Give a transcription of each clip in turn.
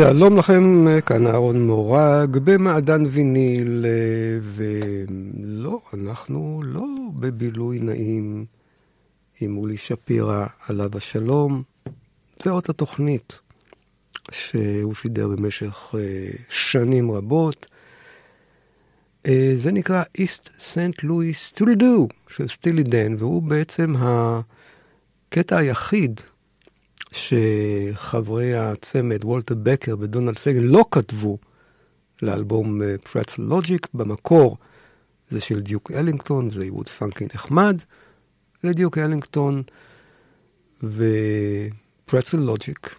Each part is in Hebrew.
שלום לכם, כאן אהרון מורג במעדן ויניל, ולא, אנחנו לא בבילוי נעים עם אולי שפירא, עליו השלום. זה עוד התוכנית שהוא שידר במשך שנים רבות. זה נקרא East St. Louis Still Do של סטילי דן, והוא בעצם הקטע היחיד שחברי הצמד, וולטר בקר ודונלד פייגן, לא כתבו לאלבום Pretzel Logic. במקור זה של דיוק אלינגטון, זה עיבוד פאנקי נחמד לדיוק אלינגטון, ו Pretzel Logic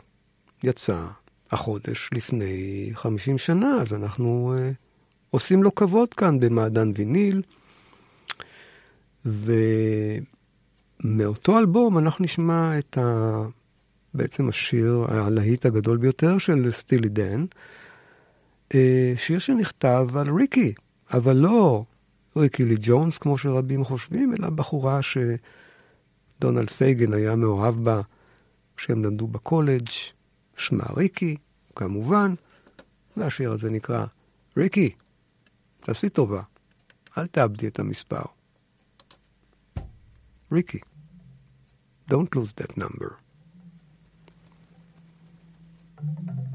יצא החודש לפני 50 שנה, אז אנחנו uh, עושים לו כבוד כאן במעדן ויניל. ומאותו אלבום אנחנו נשמע את ה... בעצם השיר, הלהיט הגדול ביותר של סטילי דן, שיר שנכתב על ריקי, אבל לא ריקי לי ג'ונס, כמו שרבים חושבים, אלא בחורה שדונלד פייגן היה מאוהב בה כשהם למדו בקולג', שמה ריקי, כמובן, והשיר הזה נקרא ריקי, תעשי טובה, אל תאבדי את המספר. ריקי, don't lose that number. Thank you.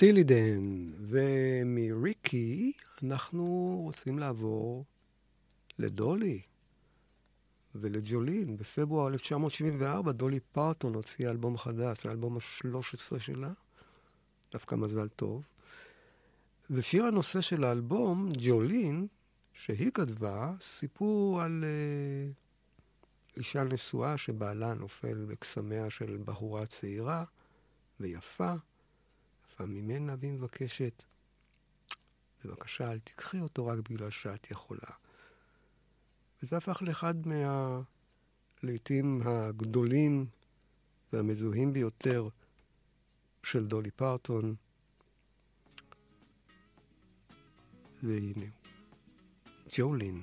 סטילידן ומריקי, אנחנו רוצים לעבור לדולי ולג'ולין. בפברואר 1974 דולי פרטון הוציאה אלבום חדש, האלבום ה-13 שלה, דווקא מזל טוב. ושיר הנושא של האלבום, ג'ולין, שהיא כתבה, סיפור על uh, אישה נשואה שבעלה נופל בקסמיה של בחורה צעירה ויפה. יפה ממנה, והיא מבקשת, בבקשה, אל תיקחי אותו רק בגלל שאת יכולה. וזה הפך לאחד מהלעיתים הגדולים והמזוהים ביותר של דולי פרטון. והנה, ג'ולין.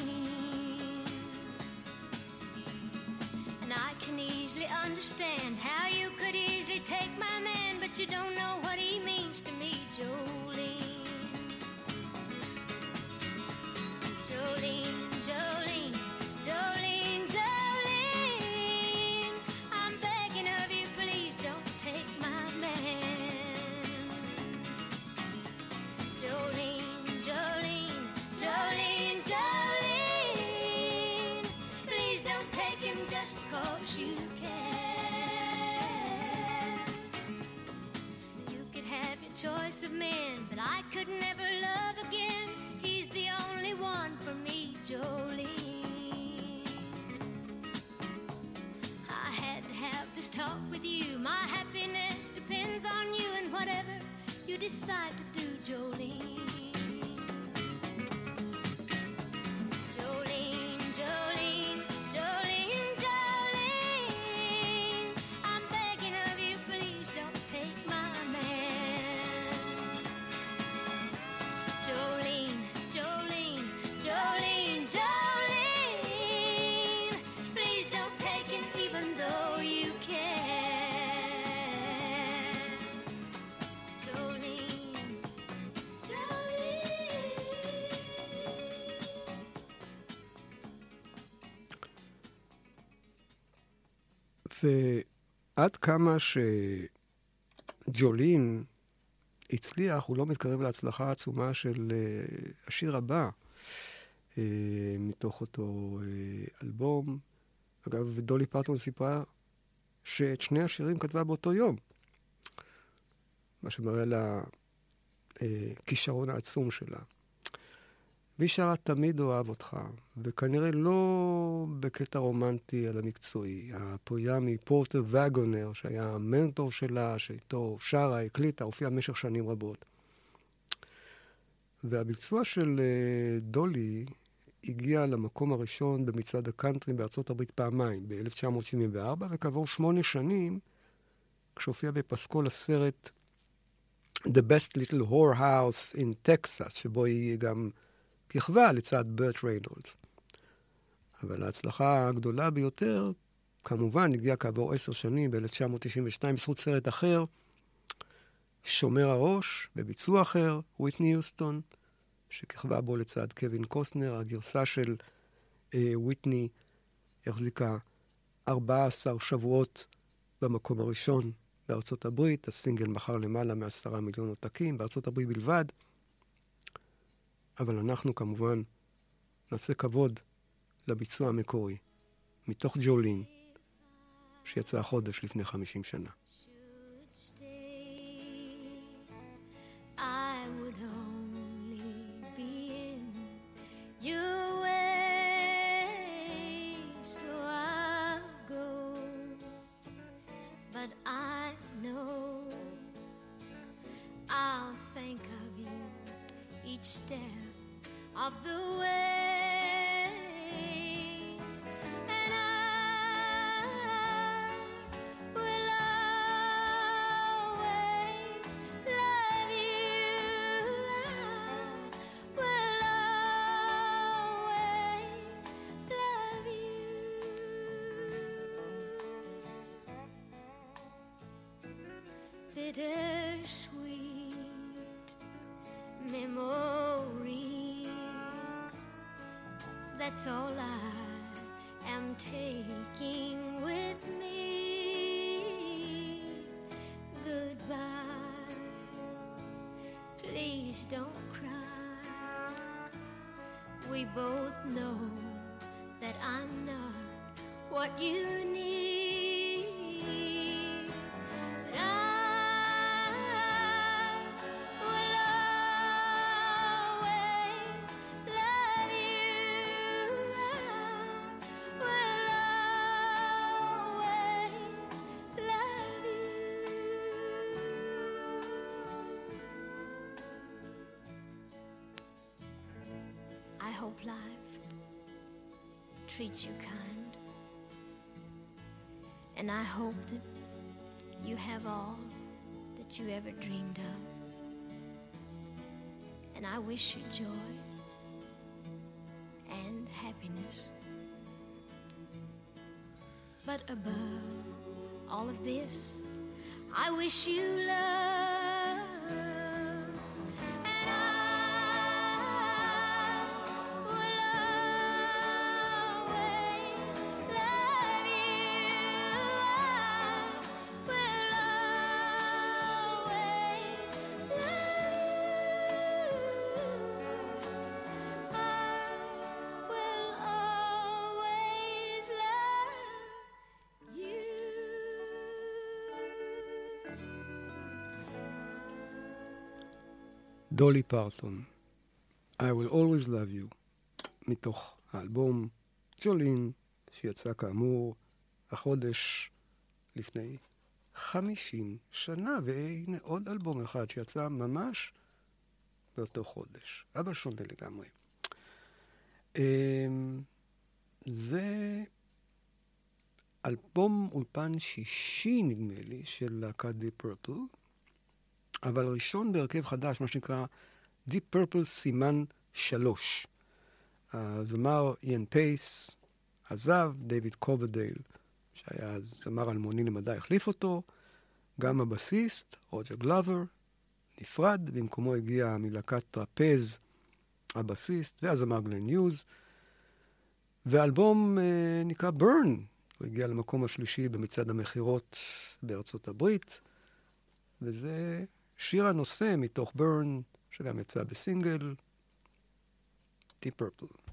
Understand how you could easily take my man, but you don't know what he means ועד כמה שג'ולין הצליח, הוא לא מתקרב להצלחה העצומה של אה, השיר הבא אה, מתוך אותו אה, אלבום. אגב, דולי פרטון סיפרה שאת שני השירים כתבה באותו יום, מה שמראה על הכישרון העצום שלה. והיא שרה תמיד אוהב אותך, וכנראה לא בקטע רומנטי אלא מקצועי. הפויה מפורטר וגונר, שהיה המנטור שלה, שאיתו שרה, הקליטה, הופיעה במשך שנים רבות. והביצוע של אה, דולי הגיע למקום הראשון במצעד הקאנטרי בארצות הברית פעמיים, ב-1974, וכעבור שמונה שנים, כשהופיע בפסקול הסרט The Best Little Whore House in Texas, שבו היא גם כיכבה לצד ברט ריינולדס. אבל ההצלחה הגדולה ביותר, כמובן, הגיעה כעבור עשר שנים, ב-1992, בזכות סרט אחר, שומר הראש, בביצוע אחר, וויטני יוסטון, שכיכבה בו לצד קווין קוסטנר. הגרסה של אה, וויטני החזיקה 14 שבועות במקום הראשון בארצות הברית. הסינגל מכר למעלה מעשרה מיליון עותקים, בארצות הברית בלבד. אבל אנחנו כמובן נעשה כבוד לביצוע המקורי, מתוך ג'ולין, שיצא החודש לפני 50 שנה. each step of the way. That's all I am taking with me. Goodbye. Please don't cry. We both know that I'm not what you hope life treats you kind. And I hope that you have all that you ever dreamed of. And I wish you joy and happiness. But above all of this, I wish you love. דולי פרטון, I will always love you, מתוך האלבום ג'ולין, שיצא כאמור החודש לפני 50 שנה, והנה עוד אלבום אחד שיצא ממש באותו חודש, אבל שונה לגמרי. אמ, זה אלבום אולפן שישי, נדמה לי, של להקת די פרפל, אבל ראשון בהרכב חדש, מה שנקרא Deep Purple סימן שלוש. הזמר איאן פייס עזב, דיוויד קובדייל, שהיה זמר אלמוני למדי, החליף אותו. גם הבסיסט, רוג'ר גלובר, נפרד, במקומו הגיע מלהקת טרפז הבסיסט, והזמר גלן יוז. והאלבום אה, נקרא Burn, הוא הגיע למקום השלישי במצעד המכירות בארצות הברית, וזה שיר הנושא מתוך ברן, שגם יצא בסינגל, Deep Purple.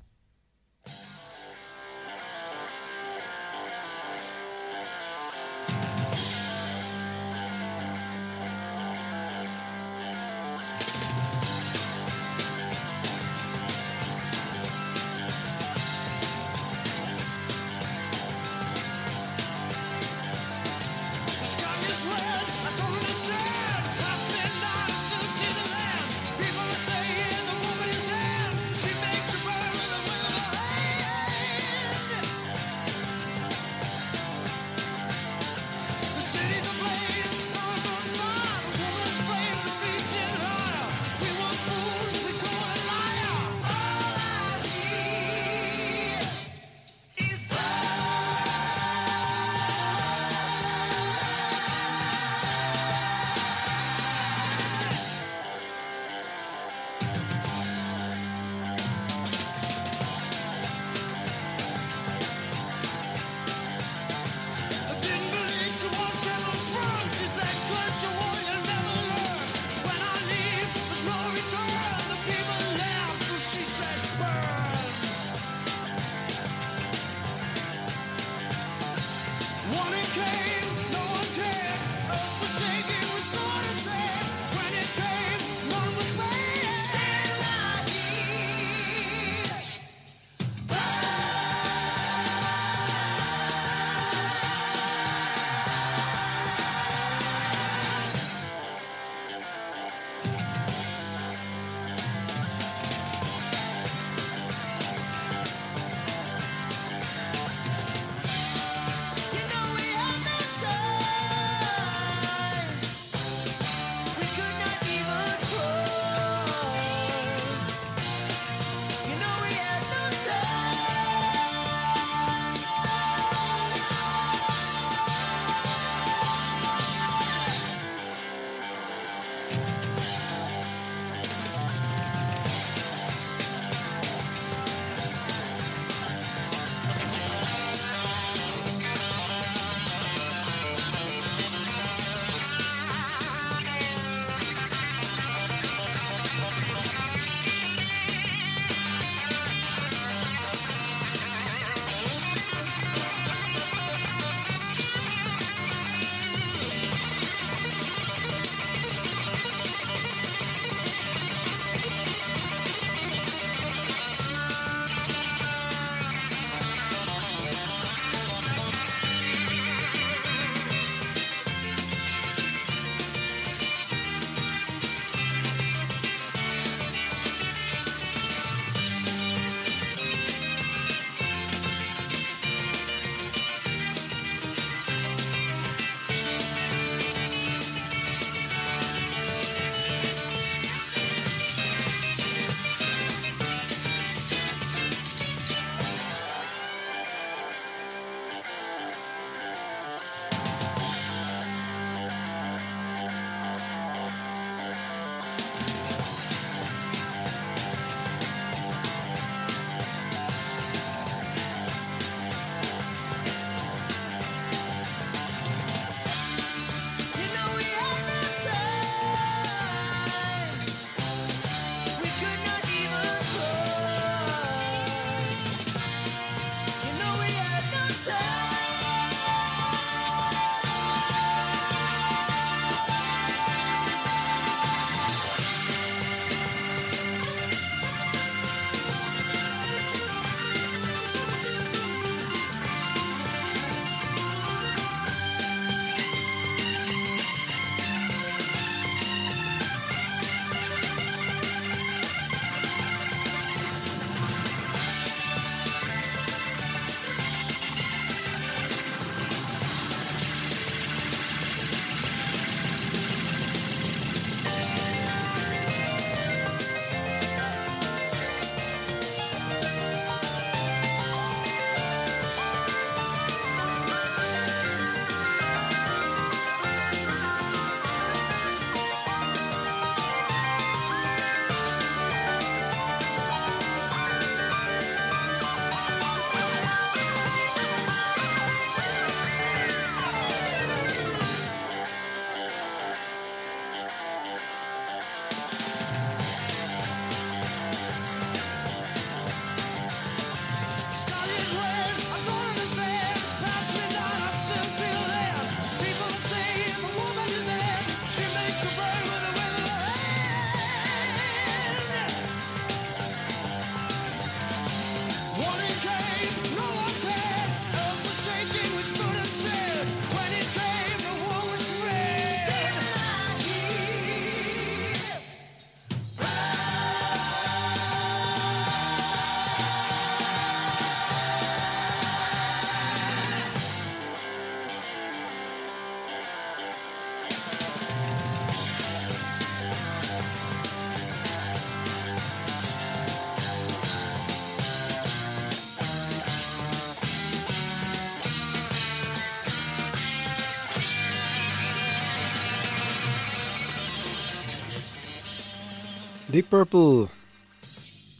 Deep Purple,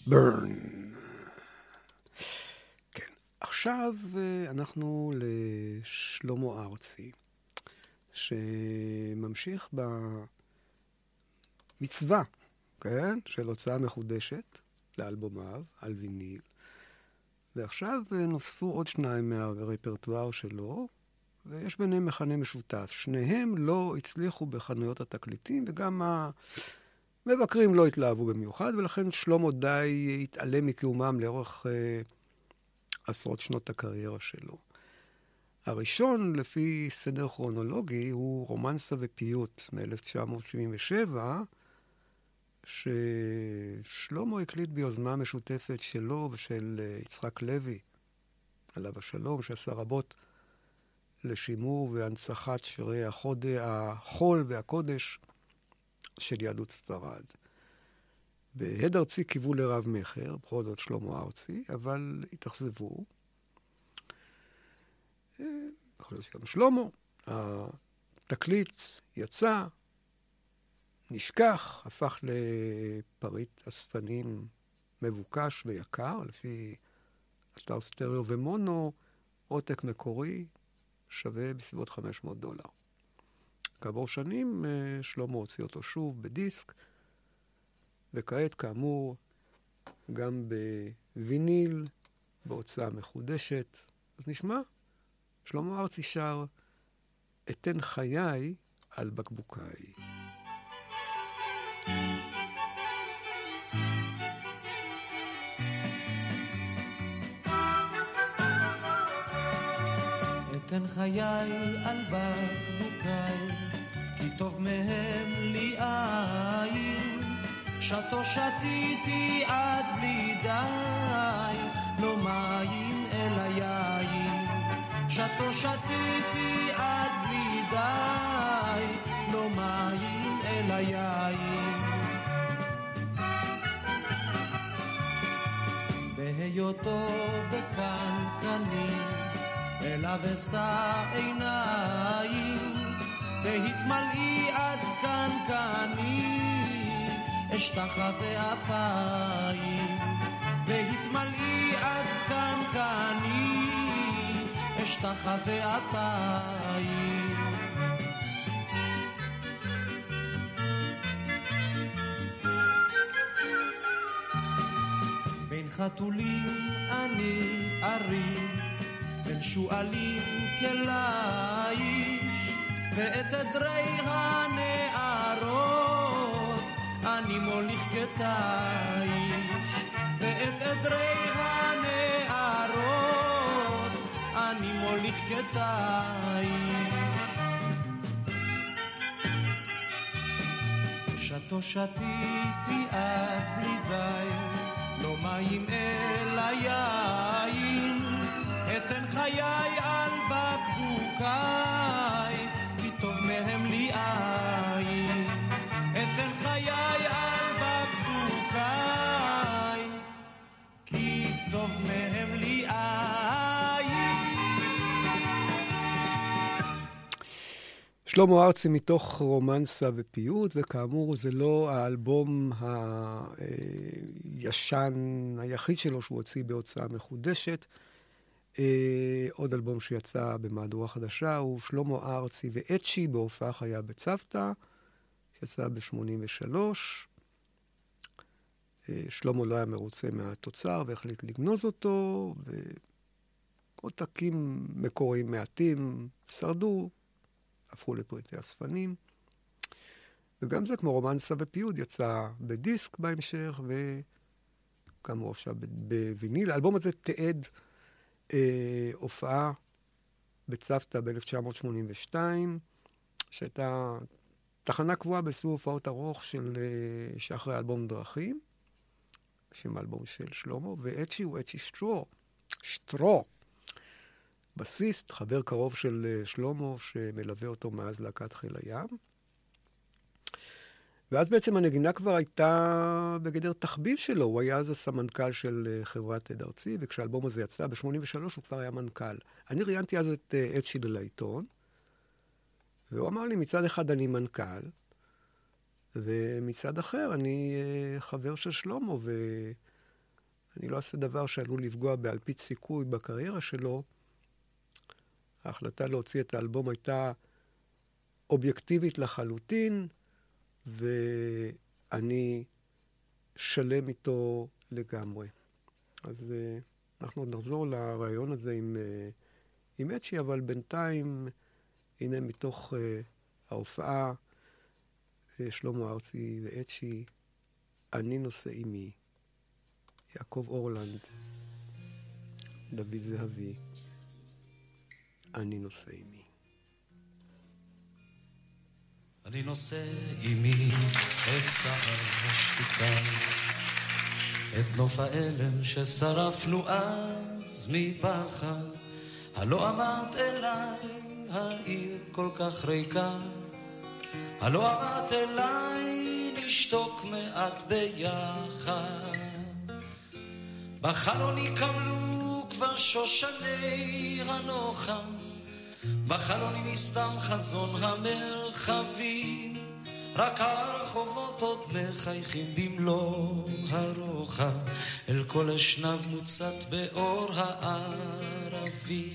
burn. כן, עכשיו אה, אנחנו לשלמה ארצי, שממשיך במצווה, כן, של הוצאה מחודשת לאלבומיו, על ויניל. ועכשיו אה, נוספו עוד שניים מהרפרטואר שלו, ויש ביניהם מכנה משותף. שניהם לא הצליחו בחנויות התקליטים, וגם המבקרים לא התלהבו במיוחד, ולכן שלמה די התעלם מקיומם לאורך אה, עשרות שנות הקריירה שלו. הראשון, לפי סדר כרונולוגי, הוא רומנסה ופיוט מ-1977, ששלמה הקליט ביוזמה משותפת שלו ושל אה, יצחק לוי, עליו השלום, שעשה רבות לשימור והנצחת שירי החוד... החול והקודש של יהדות ספרד. בהד ארצי קיוו לרב מכר, בכל זאת שלמה ארצי, אבל התאכזבו. אה, יכול להיות שגם שלמה. התקליט יצא, נשכח, הפך לפריט אספנים מבוקש ויקר, לפי אתר סטריאו ומונו, עותק מקורי, שווה בסביבות 500 דולר. כעבור שנים אה, שלמה הוציא אותו שוב בדיסק, וכעת, כאמור, גם בוויניל, בהוצאה מחודשת. אז נשמע, שלמה ארצי שר, אתן חיי על בקבוקיי. אתן חיי על בקבוקיי, טוב מהם לי עין. שתו שתיתי עד בלי די, לא מים אלא יין. שתו שתיתי עד בלי די, לא מים אלא יין. בהיותו בקנקנים אליו אשא עיניים, בהתמלאי עד קנקני, אשתחה ואפיים. בהתמלאי עד קנקני, אשתחה ואפיים. בין חתולים אני ארי בין שועלים כליש, ואת עדרי הנערות אני מוליך כתיש. ואת עדרי הנערות אני מוליך כתיש. שתו שתיתי עד בלי די, לא מים אלא יין. אתן חיי על בקבוקיי, שלמה ארצי מתוך רומנסה ופיוט, וכאמור זה לא האלבום הישן היחיד שלו שהוא הוציא בהוצאה מחודשת. אה, עוד אלבום שיצא במהדורה חדשה הוא שלמה ארצי ואצ'י בהופעה חיה בצוותא, שיצא ב-83. אה, שלמה לא היה מרוצה מהתוצר והחליט לגנוז אותו, ועותקים מקוריים מעטים שרדו, הפכו לפריטי אספנים. וגם זה, כמו רומנסה ופיוד, יצא בדיסק בהמשך, וכאמור עכשיו בוויניל. האלבום הזה תיעד אה, הופעה בצוותא ב-1982, שהייתה תחנה קבועה בסוג הופעות ארוך של אה, שאחרי אלבום דרכים, שם האלבום של שלמה, ואצ'י הוא אצ'י שטרו, שטרו, בסיסט, חבר קרוב של אה, שלמה, שמלווה אותו מאז להקת חיל הים. ואז בעצם הנגינה כבר הייתה בגדר תחביב שלו, הוא היה אז הסמנכ"ל של אה, חברת עד ארצי, וכשהאלבום הזה יצא, ב-83 הוא כבר היה מנכ"ל. אני ראיינתי אז את אה, אצ'י לעיתון, והוא אמר לי, מצד אחד אני מנכ"ל, ומצד אחר, אני אה, חבר של שלמה, ואני לא אעשה דבר שעלול לפגוע באלפית סיכוי בקריירה שלו. ההחלטה להוציא את האלבום הייתה אובייקטיבית לחלוטין, ואני שלם איתו לגמרי. אז uh, אנחנו עוד נחזור לרעיון הזה עם, uh, עם אצ'י, אבל בינתיים, הנה מתוך uh, ההופעה, uh, שלמה ארצי ואצ'י, אני נושא עימי, יעקב אורלנד, דוד זהבי, אני נושא עימי. אני נושא עימי את צער השתיקה, את נוף האלם ששרפנו אז מפחד. הלא אמרת אליי, העיר כל כך ריקה. הלא אמרת אליי, נשתוק מעט ביחד. בחלון יקמלו כבר שושני הנוחם. בחלונים מסתם חזון המרחבים, רק הרחובות עוד מחייכים במלוא הרוחב, אל כל אשנב מוצת באור הערבי.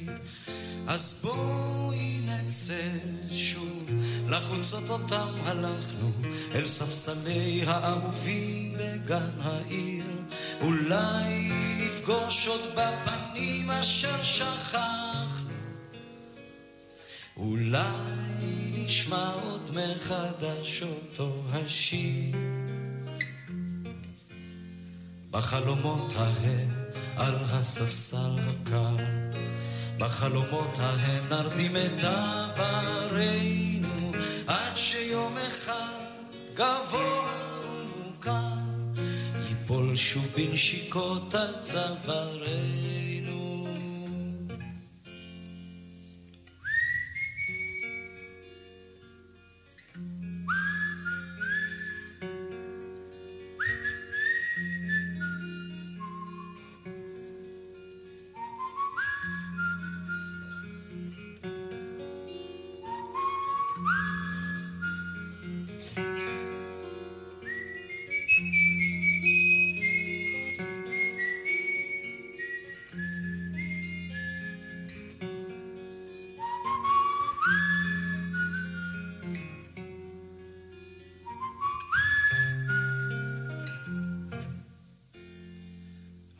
אז בואי נצא שוב לחוצות אותם הלכנו, אל ספסלי האהובים בגן העיר. אולי נפגוש עוד בפנים אשר שכחנו. אולי נשמע עוד מחדש אותו השיר. בחלומות ההם על הספסל הקר, בחלומות ההם נרדים את עברנו, עד שיום אחד גבוה ומוכר, ייפול שוב בנשיקות על צווארנו.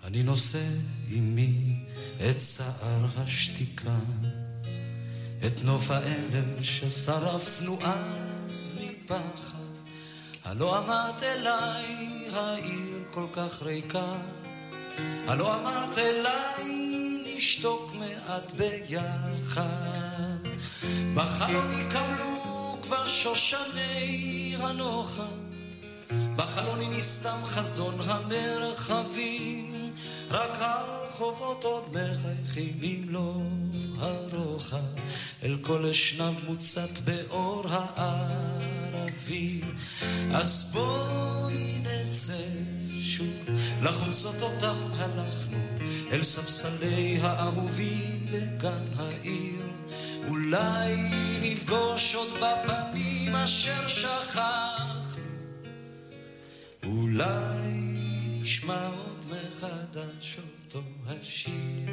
אני נושא עימי את צער השתיקה, את נוף האלם ששרפנו אז מפחד. הלא אמרת אליי, העיר כל כך ריקה. הלא אמרת אליי, נשתוק מעט ביחד. בחלון יקמלו כבר שושני הנוחם. בחלוני נסתם חזון המרחבים, רק הרחובות עוד מחייכים במלוא הרוחב, אל כל אשנב מוצת באור הערבי. אז בואי נצא שוב לחוצות אותם הלכנו, אל ספסלי האהובים בגן העיר. אולי נפגוש עוד בפנים אשר שכחנו. אולי נשמע עוד מחדש אותו השיר.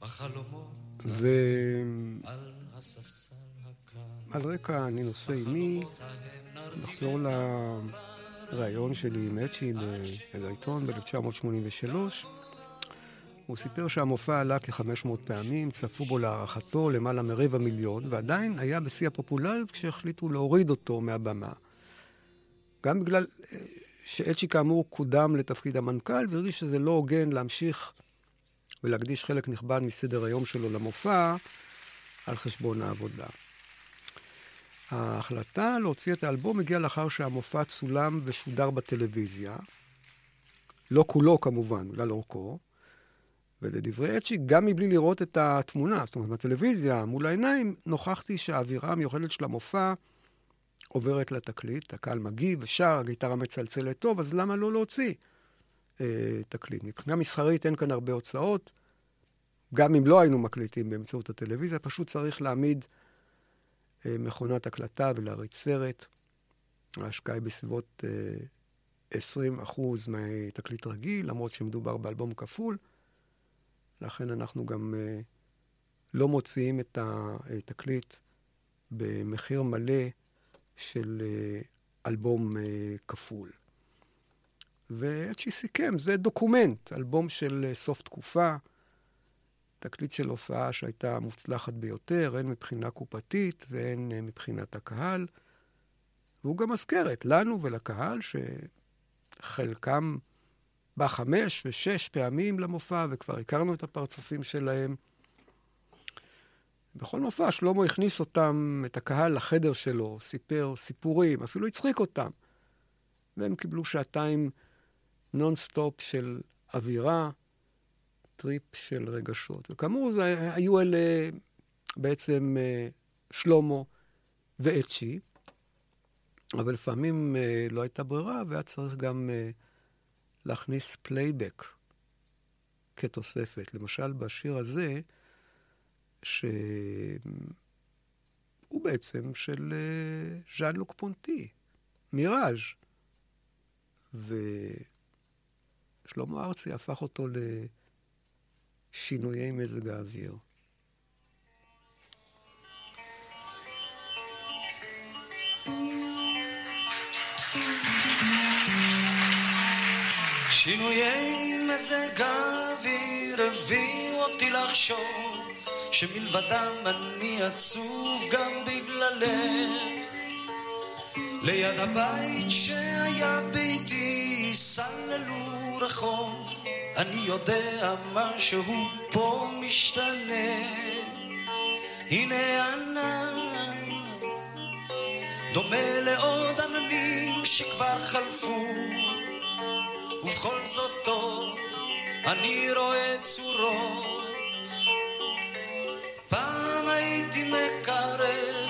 בחלומות ועל על הספסל הקר. רקע אני נושא עימי, נחזור לראיון שלי עם אצ'י בעיתון ב-1983. הוא סיפר שהמופע עלה כ-500 פעמים, צפו בו להערכתו למעלה מרבע מיליון, ועדיין היה בשיא הפופולריות כשהחליטו להוריד אותו מהבמה. גם בגלל אה, שאצ'י כאמור קודם לתפקיד המנכ"ל, והרגיש שזה לא הוגן להמשיך ולהקדיש חלק נכבד מסדר היום שלו למופע על חשבון העבודה. ההחלטה להוציא את האלבום הגיעה לאחר שהמופע צולם ושודר בטלוויזיה. לא כולו כמובן, בגלל אורכו. ולדברי אצ'י, גם מבלי לראות את התמונה, זאת אומרת, בטלוויזיה, מול העיניים, נוכחתי שהאווירה המיוחדת של המופע עוברת לתקליט, הקהל מגיב ושר, הגיטרה מצלצלת טוב, אז למה לא להוציא אה, תקליט? מבחינה מסחרית אין כאן הרבה הוצאות, גם אם לא היינו מקליטים באמצעות הטלוויזיה, פשוט צריך להעמיד אה, מכונת הקלטה ולהריץ סרט. ההשקעה היא בסביבות אה, 20% מתקליט רגיל, למרות שמדובר באלבום כפול. לכן אנחנו גם אה, לא מוציאים את התקליט במחיר מלא של אה, אלבום אה, כפול. ואצ'י סיכם, זה דוקומנט, אלבום של אה, סוף תקופה, תקליט של הופעה שהייתה מוצלחת ביותר, הן מבחינה קופתית והן מבחינת הקהל. והוא גם מזכרת לנו ולקהל שחלקם בא חמש ושש פעמים למופע, וכבר הכרנו את הפרצופים שלהם. בכל מופע שלמה הכניס אותם, את הקהל, לחדר שלו, סיפר סיפורים, אפילו הצחיק אותם. והם קיבלו שעתיים נונסטופ של אווירה, טריפ של רגשות. וכאמור, היו אלה בעצם אה, שלמה ארצי, אבל לפעמים אה, לא הייתה ברירה, והיה צריך גם אה, להכניס פלייבק כתוספת. למשל, בשיר הזה, שהוא בעצם של אה, ז'אן לוק פונטי, מיראז', ושלמה ארצי הפך אותו לשינויי מזג האוויר. שינויי מזג האוויר הביאו אותי לחשוב שמלבדם אני עצוב גם בגללך. ליד הבית שהיה ביתי סללו רחוב. אני יודע משהו פה משתנה. הנה ענן דומה לעוד עננים שכבר חלפו. ובכל זאת עוד אני רואה צורות הייתי מקרב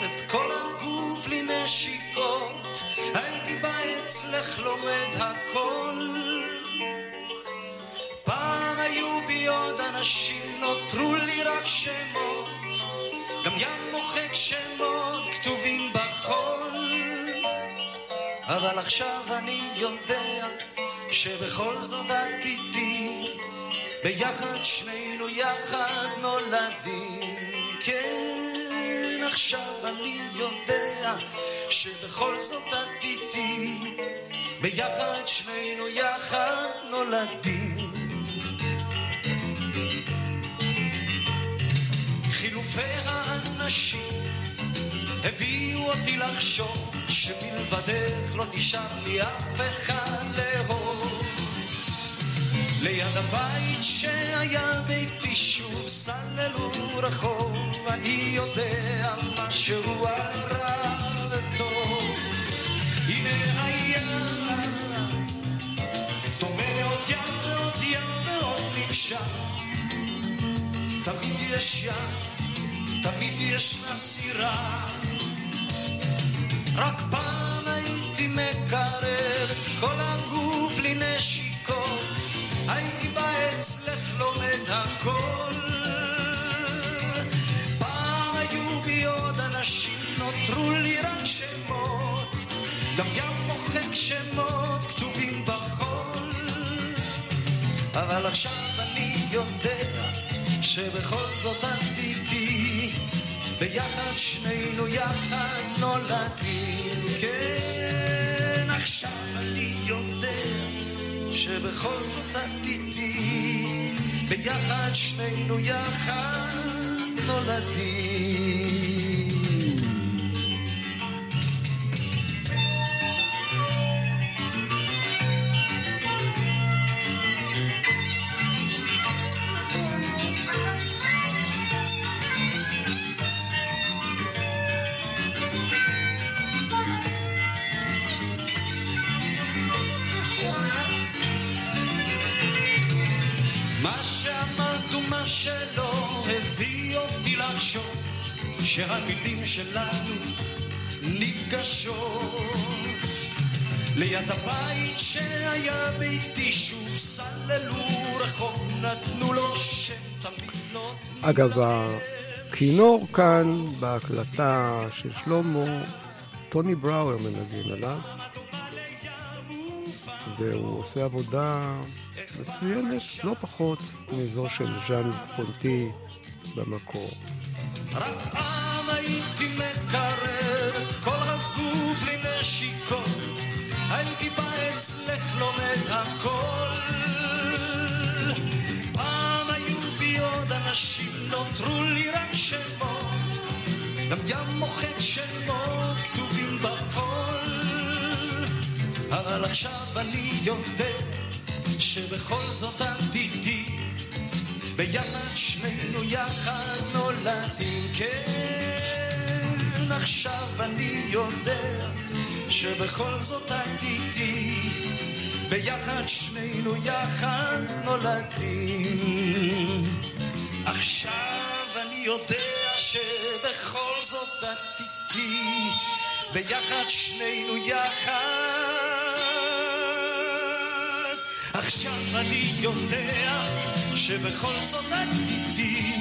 את כל הגוף לי נשיקות. הייתי בא אצלך לומד הכל. פעם היו בי עוד אנשים נותרו לי רק שמות. גם ים מוחק שמות כתובים בחול. אבל עכשיו אני יודע שבכל זאת את איתי. ביחד שנינו יחד נולדים עכשיו אני יודע שבכל זאת את איתי. ביחד שנינו יחד נולדים. חילופי האנשים הביאו אותי לחשוב שמלבדך לא נשאר לי אף אחד לאהוב. ליד הבית שהיה ביתי שוב סללו רחוב אני יודע משהו על רע וטוב הנה הים דומה לעוד ים ועוד ים ועוד נמשך תמיד יש ים תמיד ישנה סירה רק פעם גם ים מוחק שמות כתובים בחול. אבל עכשיו אני יודע שבכל זאת את איתי. ביחד שנינו יחד נולדים. כן עכשיו אני יודע שבכל זאת את איתי. ביחד שנינו יחד נולדים שהמילים שלנו נפגשות ליד הבית שהיה ביתי שוב סללו רחוב נתנו לו שם תמיד לא אגב, בכינור כאן, בהקלטה של שלמה, טוני בראואר מנגן עליו, והוא עושה עבודה מצוינת, לא פחות מזו של ז'אן פונטי במקור. לנשיקות, הייתי בא אצלך לומד הכל. פעם היו בי עוד אנשים, נותרו לי רק שמות, גם ים מוחק שמות כתובים בכל. אבל עכשיו אני יודע שבכל זאת את איתי. ביחד שנינו יחד נולדים, כן, עכשיו אני יודע שבכל זאת את איתי, ביחד שנינו יחד נולדים. עכשיו אני יודע שבכל זאת את איתי, ביחד שנינו יחד. עכשיו אני יודע שבכל זאת את איתי,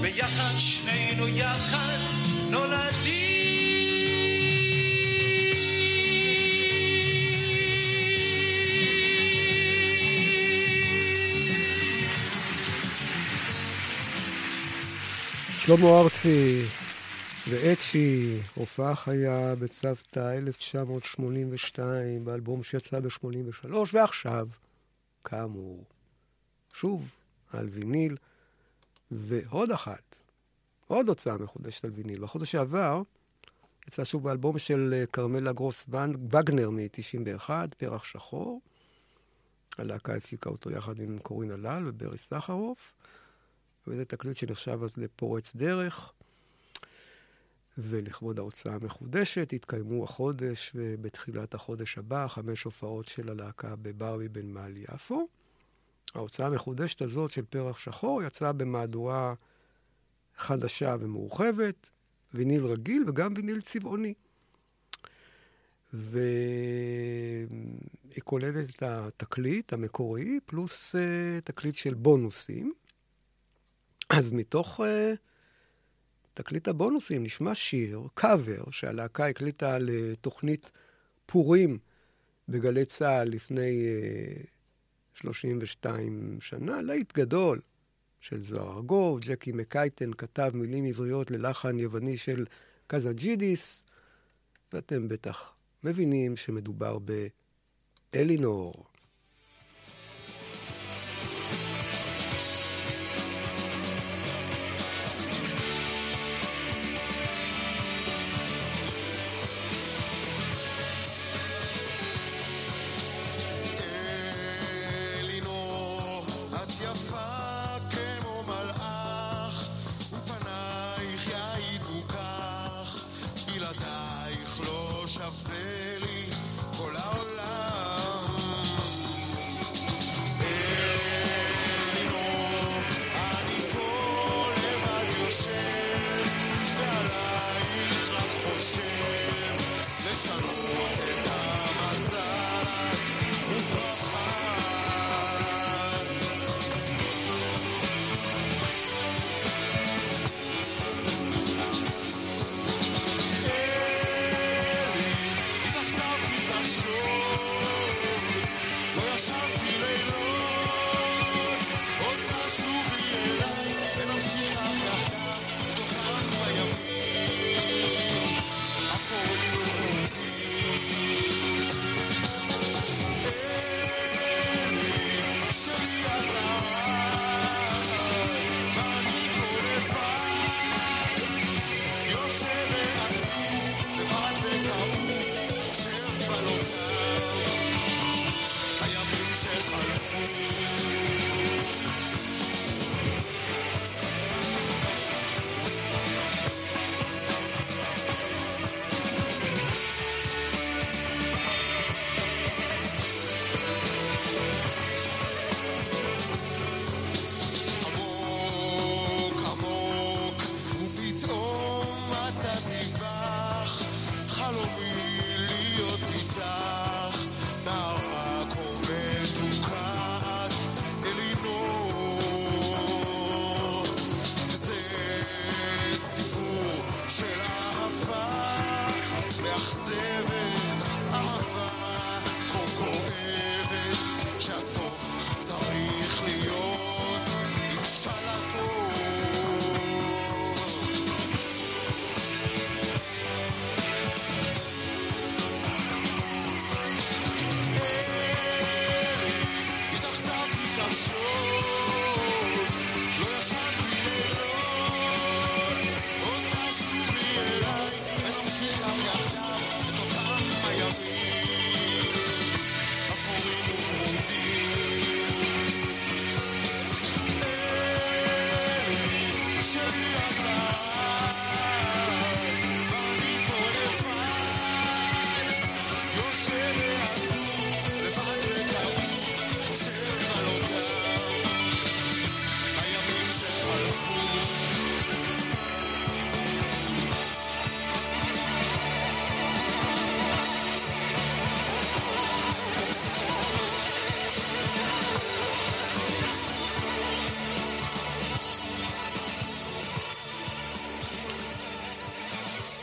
ביחד שנינו יחד נולדים. שלמה ארצי ואצ'י, הופעה חיה בצוותא 1982, באלבום שיצא ב-83, ועכשיו, כאמור, שוב על ויניל, ועוד אחת, עוד הוצאה מחודשת על ויניל. בחודש שעבר יצא שוב באלבום של אה, כרמלה גרוס וגנר מ-91, פרח שחור. הלהקה הפיקה אותו יחד עם קורין הלל וברי סחרוף, וזה תקליט שנחשב אז לפורץ דרך. ולכבוד ההוצאה המחודשת יתקיימו החודש ובתחילת החודש הבא חמש הופעות של הלהקה בברבי בנמל יפו. ההוצאה המחודשת הזאת של פרח שחור יצאה במהדורה חדשה ומורחבת, ויניל רגיל וגם ויניל צבעוני. והיא כוללת את התקליט המקורי, פלוס uh, תקליט של בונוסים. אז מתוך uh, תקליט הבונוסים נשמע שיר, קאבר, שהלהקה הקליטה לתוכנית פורים בגלי צה"ל לפני uh, 32 שנה, להיט גדול של זוהר ארגוב, ג'קי מקייטן כתב מילים עבריות ללחן יווני של קזג'ידיס, ואתם בטח מבינים שמדובר באלינור.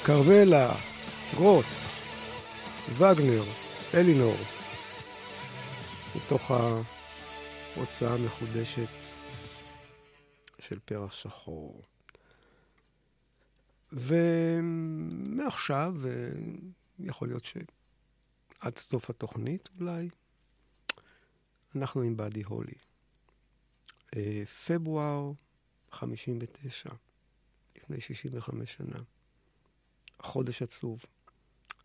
קרבלה, גרוס, וגנר, אלינור, מתוך ההוצאה המחודשת של פרח שחור. ומעכשיו, יכול להיות שעד סוף התוכנית אולי, אנחנו עם באדי הולי. אה, פברואר 59, לפני 65 שנה. חודש עצוב.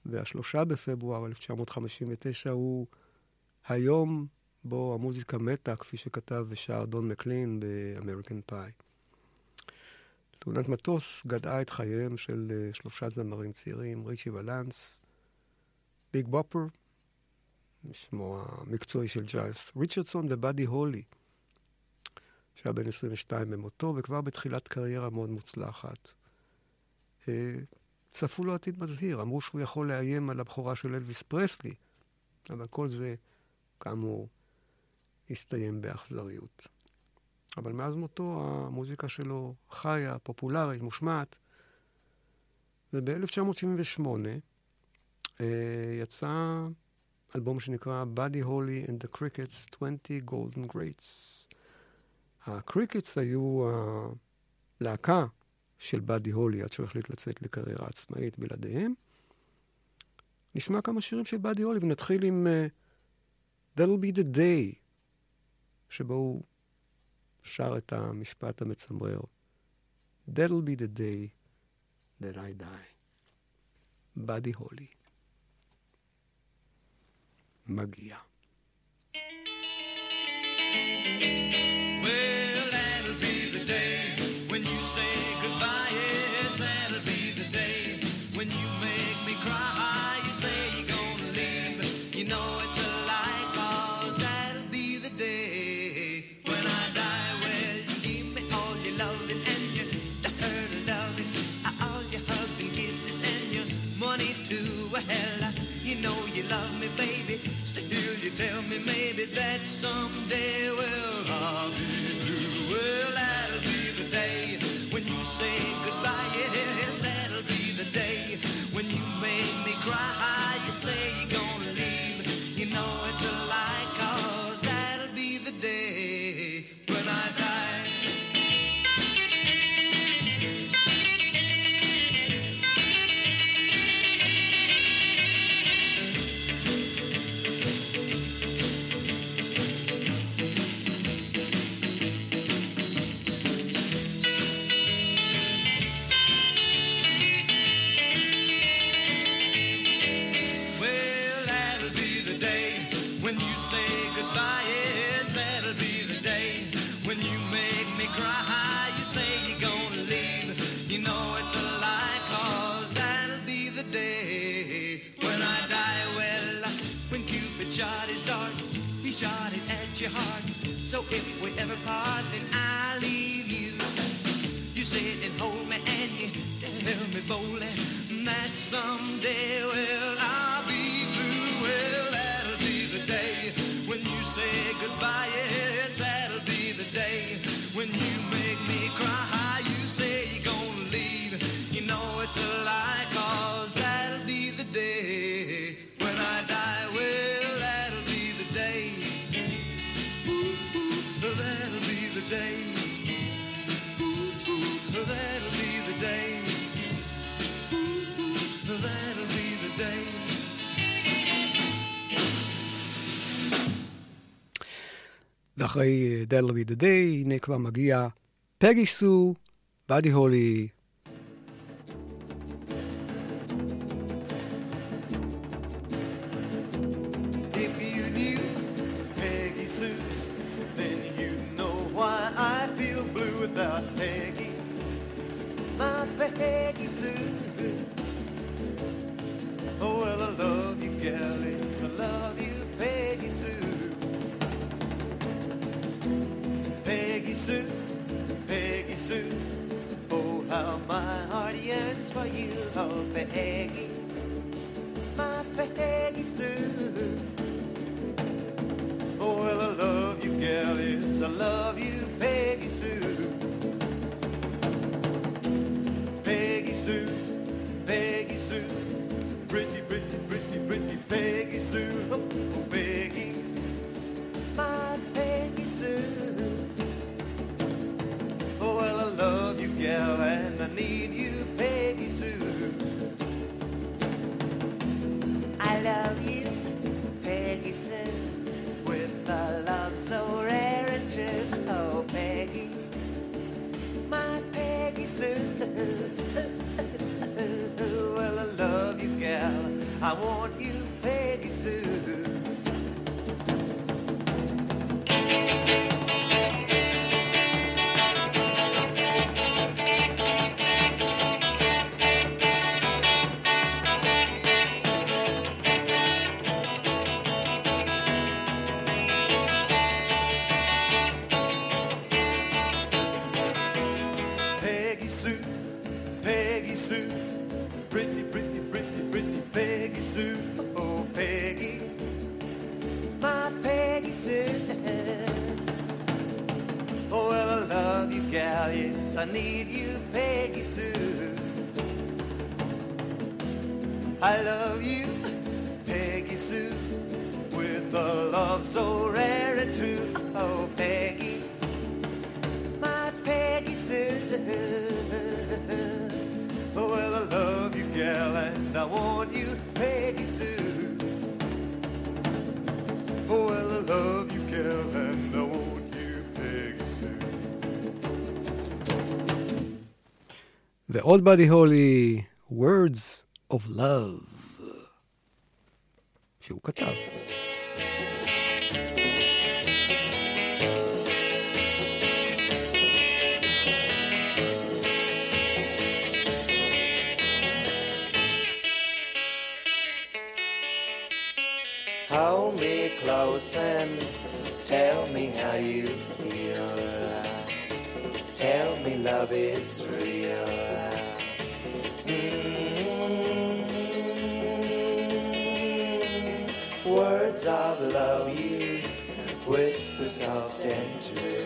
והשלושה בפברואר 1959 הוא היום בו המוזיקה מתה, כפי שכתב ושר דון מקלין ב American Pie. תאונת מטוס גדעה את חייהם של אה, שלושה זמרים צעירים, ריצ'י ולנס, ביג בופר, שמו המקצועי של ג'יי פי ריצ'רדסון ובאדי הולי, שהיה בן 22 במותו, וכבר בתחילת קריירה מאוד מוצלחת. צפו לו עתיד מזהיר, אמרו שהוא יכול לאיים על הבכורה של אלוויס פרסלי, אבל כל זה, כאמור, הסתיים באכזריות. אבל מאז מותו המוזיקה שלו חיה, פופולרית, מושמעת. וב-1978 אה, יצא אלבום שנקרא Buddy Holly and the Crickets 20 Golden Greats. הקריקטס היו הלהקה של באדי הולי עד שהוא החליט לצאת לקריירה עצמאית בלעדיהם. נשמע כמה שירים של באדי הולי ונתחיל עם uh, That'll be the day שבו הוא שר את המשפט המצמרר That'll be the day that I die. באדי הולי. מגיע. Well, someday, That'll be the day, הנה כבר מגיע פגי סו, באדי הולי. Sue, Peggy Sue. Oh, how my heart yearns for you, oh Peggy, my Peggy Sue. Oh, well, I love you, gal, yes, I love you, Peggy Sue. I want you, Peggy Sue. Need you, Peggy Sue. I love you, Peggy Sue, with a love so rare and true. Oh, Peggy, The Old Body Holy Words of Love, into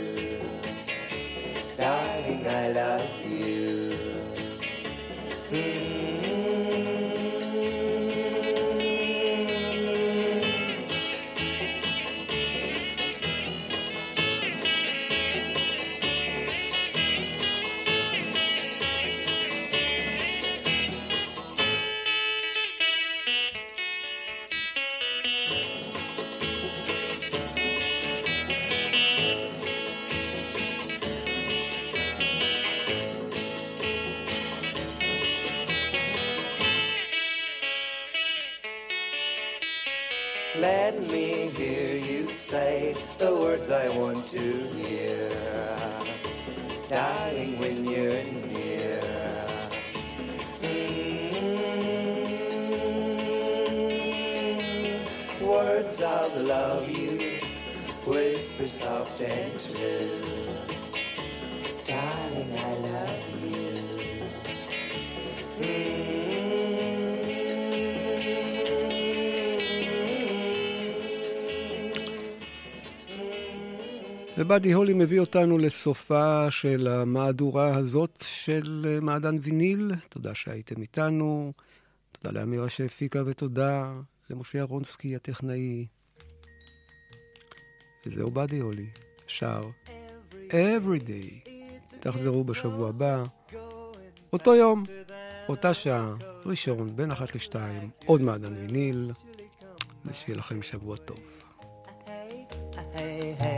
Words of love you whisper soft and true. Darling, I love ובאדי הולי מביא אותנו לסופה של המהדורה הזאת של אה, מעדן ויניל. תודה שהייתם איתנו, תודה לאמירה שהפיקה ותודה למשה אהרונסקי הטכנאי. וזהו באדי הולי, שר Every Day. תחזרו בשבוע הבא, אותו יום, אותה שעה, ראשון, בין אחת לשתיים, עוד מעדן ויניל, ושיהיה לכם שבוע טוב. hey, hey.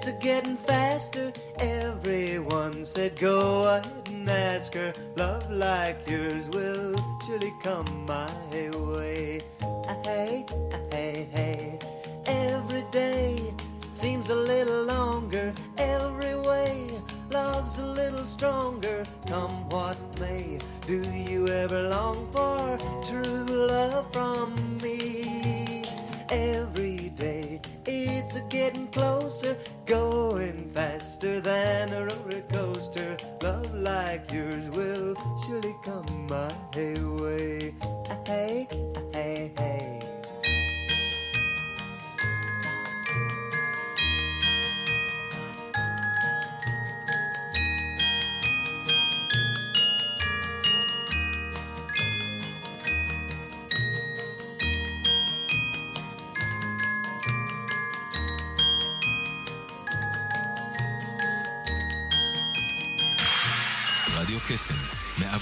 It's a getting faster. Everyone said, Go ahead and ask her. Love like yours will surely come my way. Ah, hey, ah, hey, hey. Every day seems a little longer. Every way love's a little stronger. Come what may, do you ever long for true love from me? Every day it's a getting closer, faster than a roller coaster. Love like yours will surely come my way.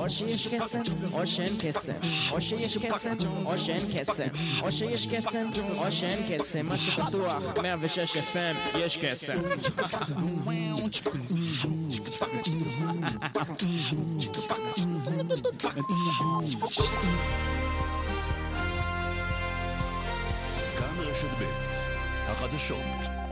Oxi esquecem, oxen esquecem, oxi esquecem, oxen esquecem, oxi esquecem, oxen esquecem, mas se tua merda já se fem e esquecem. Thank you. רשת ב' החדשות